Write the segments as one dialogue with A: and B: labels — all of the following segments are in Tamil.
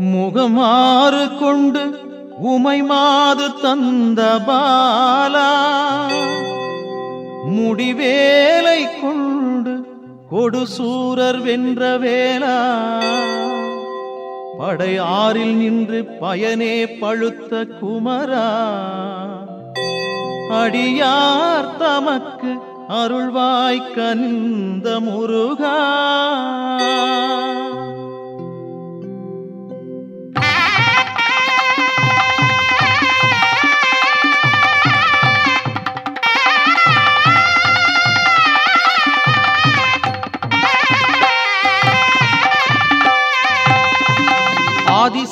A: முகமாறு கொண்டு உமை மாது தந்த பாலா. முடிவேலை கொண்டு கொடுசூரர் வென்ற வேளா. படையாறில் நின்று பயனே பழுத்த குமரா. அடியார் தமக்கு அருள்வாய் முருகா. ஆதி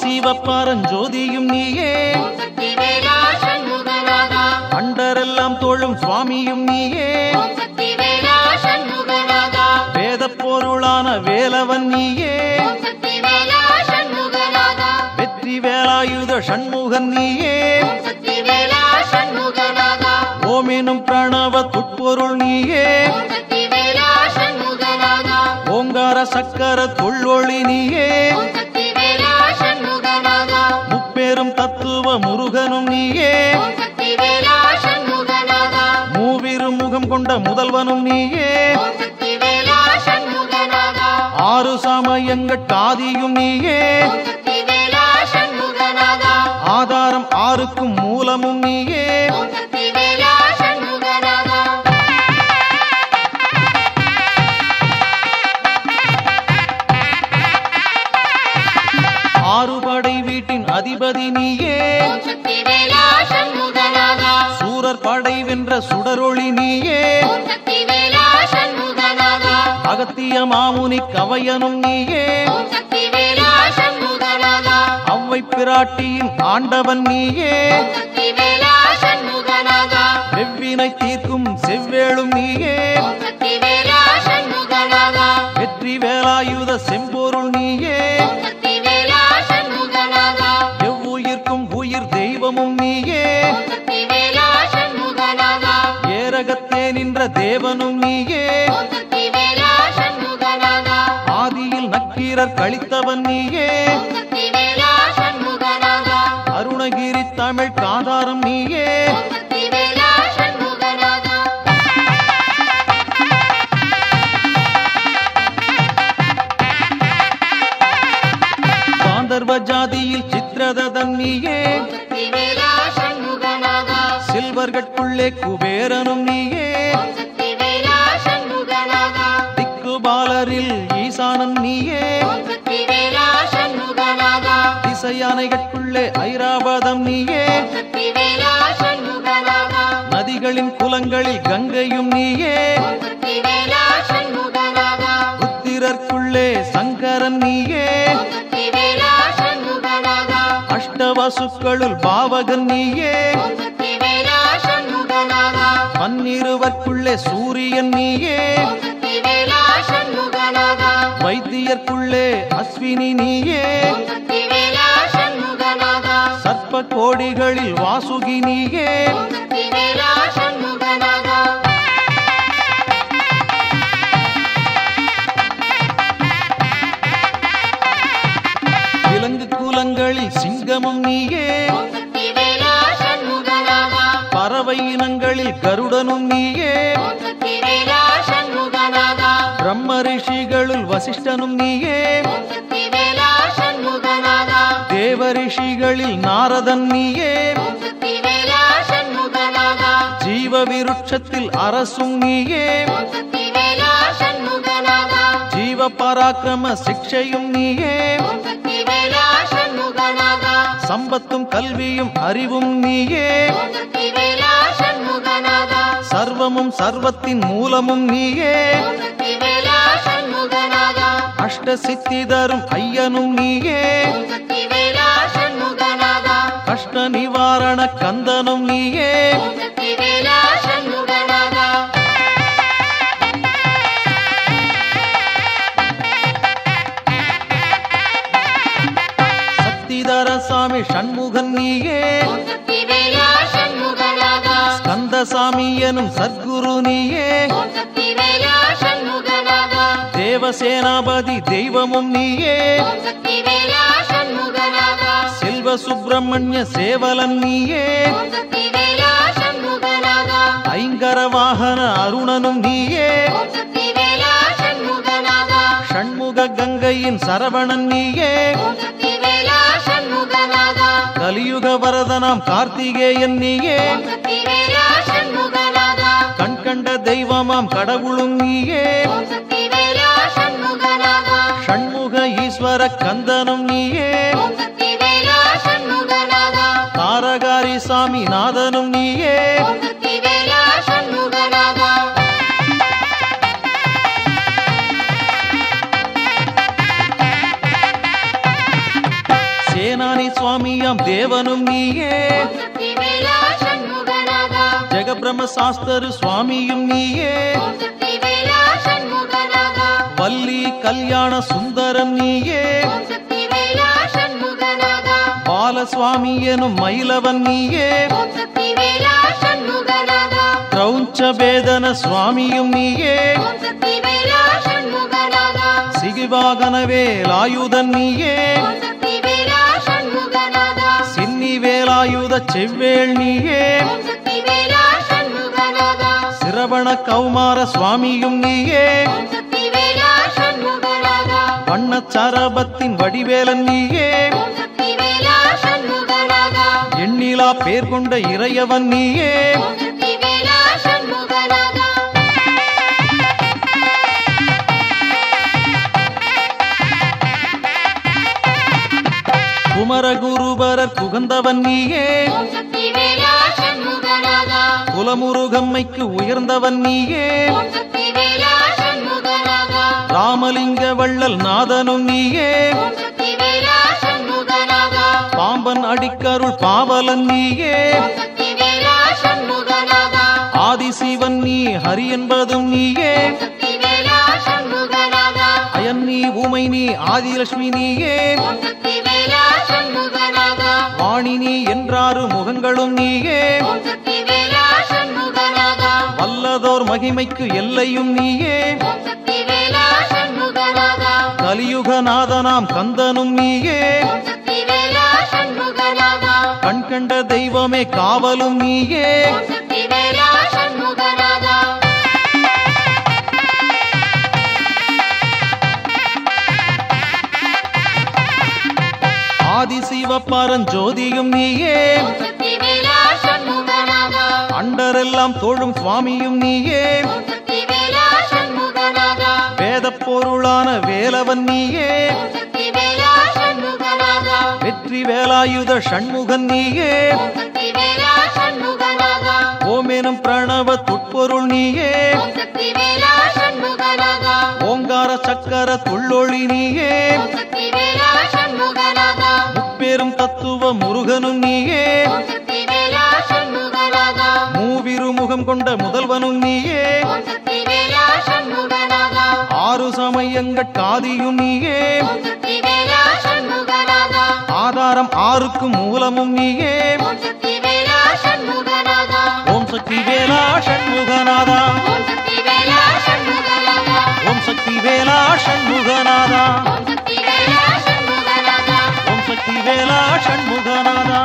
A: பரஞ்சோதியும் நீயே. அண்டரெல்லாம் தோழும் சுவாமியும் நீயே. வேத பொருளான வேலவன் நீயே. வெற்றி வேலாயுத சண்முகன் நீயே.
B: சக்திவேலா
A: ஓமெனும் பிரணவ துட்பொருள் நீயே. ஓங்கார சக்கர தொல்வொழி நீயே. முப்பெரும் தத்துவ முருகனும் நீயே. மூவிரும் முகம் கொண்ட முதல்வனும் நீயே. ஆறு சமயங்கட் காதியும் நீயே. ஆதாரம் ஆறுக்கும் மூலமும் நீயே. அதிபதி நீயே. சூரர் படை வென்ற சுடரொளி நீயே. அகத்திய மாமுனி கவையனும் நீயே. அவ்வை பிராட்டியின் ஆண்டவன் நீயே. வெவ்வினை தீர்க்கும் செவ்வேளும் நீயே. தேவனும் நீயே. ஆதியில் நக்கீரர் கழித்தவன் நீயே. அருணகிரி தமிழ் காதாரம் நீயே. காந்தர்வ ஜாதியில் சித்திரதன் நீயே. சில்வர்கட்குள்ளே குபேரனும் நீயே. திக்குபாலரில் ஈசானன் நீயே. திசையானைகட்குள்ளே ஐராவதம் நீயே. நதிகளின் குலங்களில் கங்கையும் நீயே. புத்திரர்க்குள்ளே சங்கரன் நீயே. அஷ்டவசுக்களுள் பாவகன் நீயே.
B: சக்திவேலா
A: சூரியன் நீயே.
B: சக்திவேலா
A: வைத்தியர்க்குள்ளே அஸ்வினி நீயே. சர்ப்ப கோடிகளில் வாசுகி நீயே. விலங்கு கூலங்களில் சிங்கமும் நீயே. பறவை இனங்களில் கருடனும் நீயே. பிரம்ம ரிஷிகளுள் வசிஷ்டனும் நீயே. தேவ ரிஷிகளில் நாரதன் நீயே. ஜீவ விருட்சத்தில் அரசும் நீயே. ஜீவ பராக்கிரம சிக்ஷையும் நீயே. சம்பத்தும் கல்வியும் அறிவும் நீயே. சர்வமும் சர்வத்தின் மூலமும் நீயே. அஷ்ட சித்தி தரும் ஐயனும் நீயே. கஷ்ட நிவாரண கந்தனும் நீயே. சக்திதர சாமி சண்முகன் நீயே.
B: சக்திவேலா சண்முகநாதா
A: கந்தசாமி எனும் சத்குரு நீயே. தேவசேனாபதி தெய்வமும் நீயே.
B: செல்வ
A: சுப்பிரமணிய சேவலன் நீயே. ஐங்கர வாகன அருணனும் நீயே.
B: ஓம்
A: ஷண்முக கங்கையின் சரவணன் நீயே. வரதனாம் கார்த்திகேயன் நீயே. கண் கண்ட தெய்வமாம் கடவுளும் நீயே. ஷண்முக ஈஸ்வர கந்தனும் நீயே. தாரகாரி சாமி நாதனும் நீயே. தேவனும் நீயே. ஜெகபிரம சாஸ்தரு சுவாமியும் நீயே. வள்ளி கல்யாண சுந்தரம் நீயே. பாலசுவாமி எனும் மயிலவன் நீயே.
B: ஓம் சக்தி வேலா சண்முகநாதா
A: கிரௌஞ்ச வேதன சுவாமியும் நீயே.
B: ஓம் சக்தி வேலா சண்முகநாதா
A: சிகிவாகனவேலாயுதன் நீயே. வேலாயுத செவ்வேள் நீயே. சிரவண கௌமார சுவாமியும் நீயே.
B: வண்ண சக்தி
A: வடிவேலன் நீயே. எண்ணிலா பேர் கொண்ட இறையவன் நீயே. குமரகுருபரர் புகந்தவன் நீயே. குலமுருகம்மைக்கு உயர்ந்தவன் நீயே. ராமலிங்க வள்ளல் நாதனும் நீயே. பாம்பன் அடிக்கருள் பாவலன் நீயே. ஆதிசிவன் நீ ஹரி என்பதும் நீயே. அயன் நீ ஊமை நீ ஆதிலட்சுமி நீயே. வாணி நீ என்றாறு முகங்களும் நீயே. வல்லதோர் மகிமைக்கு எல்லையும் நீயே. கலியுகநாதனாம் கந்தனும் நீயே.
B: ஓம் சக்தி வேலா சண்முகநாதா
A: கண் கண்ட தெய்வமே காவலும் நீயே. நீயே.
B: சக்தி வேலா சண்முகநாதா
A: அண்டரெல்லாம் தோழும் சுவாமியும் நீயே. வேதப் பொருளான வேலவன் நீயே. வெற்றி வேலாயுத ஷண்முகன் நீயே.
B: சண்முகநாதா
A: ஓமேனும் பிரணவ துட்பொருள் நீயே. ஓங்கார சக்கர துள்ளொளி நீயே.
B: ஓம்
A: முப்பெரும் தத்துவ முருகனும் நீயே.
B: ஓம்
A: மூவிரு முகம் கொண்ட முதல்வனும் நீயே. ஆறு
B: சமயங்கள் காதியும் நீயே.
A: ஆதாரம் ஆறுக்கும் மூலமும் நீயே.
B: ஓம் சக்தி வேலா
A: ஷண்முகநாதா
B: ஓம் சக்தி வேலா சண்முகநாதா
A: ஓம் சக்தி வேலா ஷண்முகநாதா
B: ஓம் சக்தி வேலா சண்முகநாதா